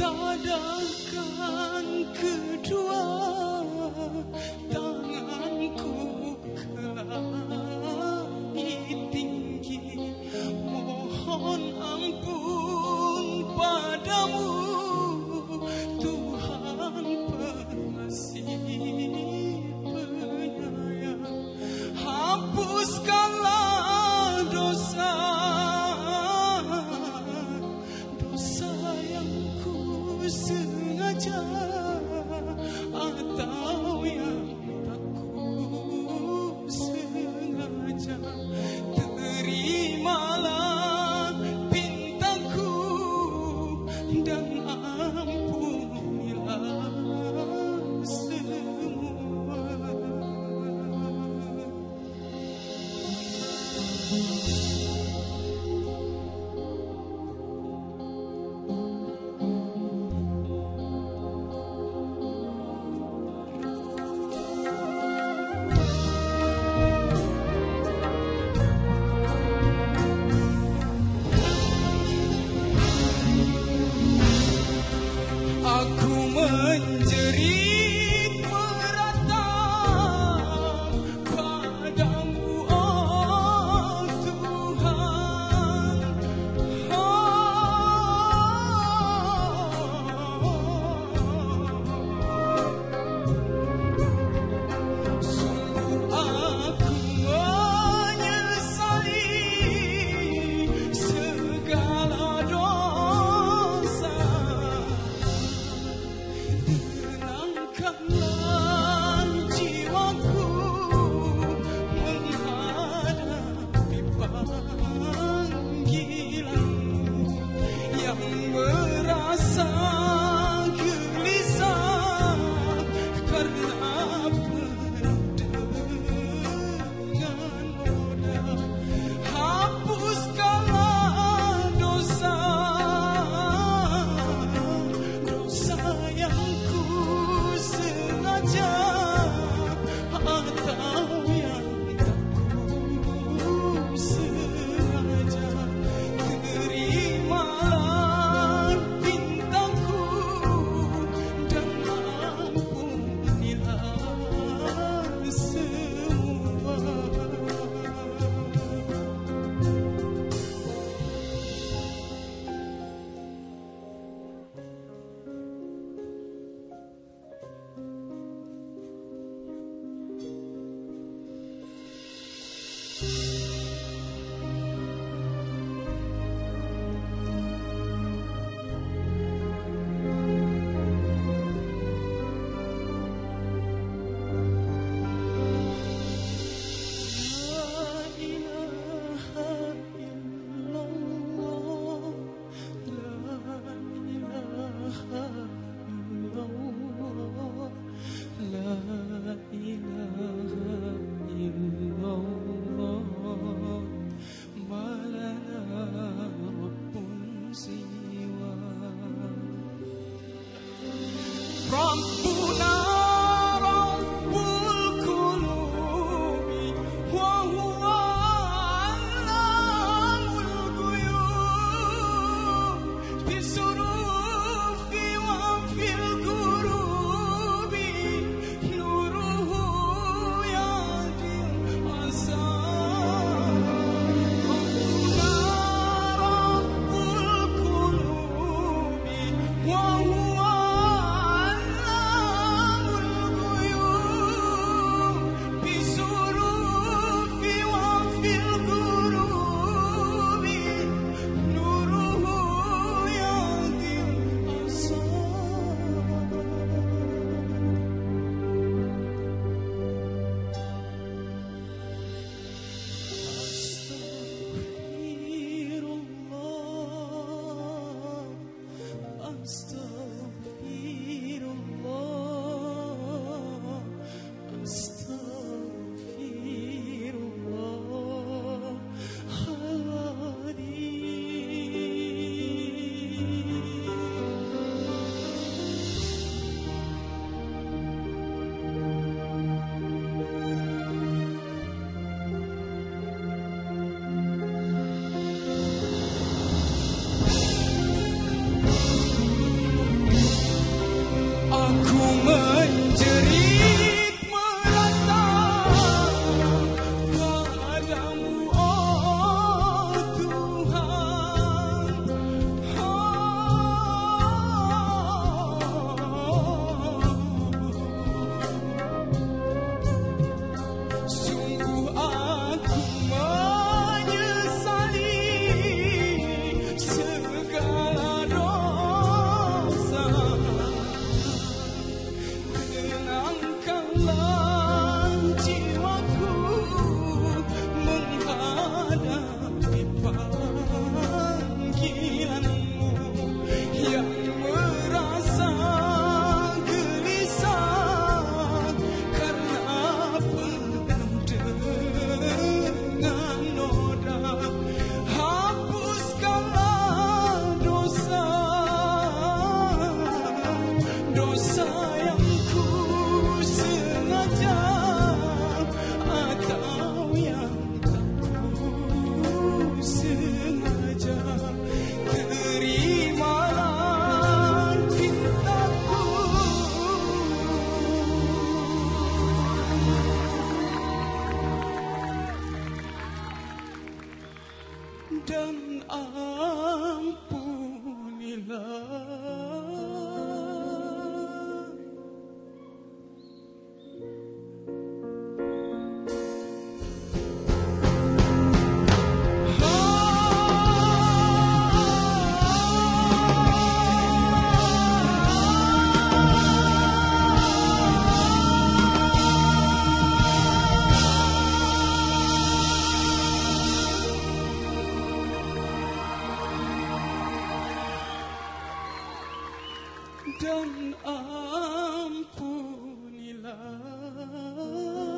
dadakan kedua ampunilah ampunilah